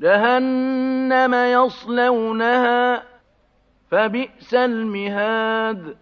جهنم يصلونها فبئس المهاد.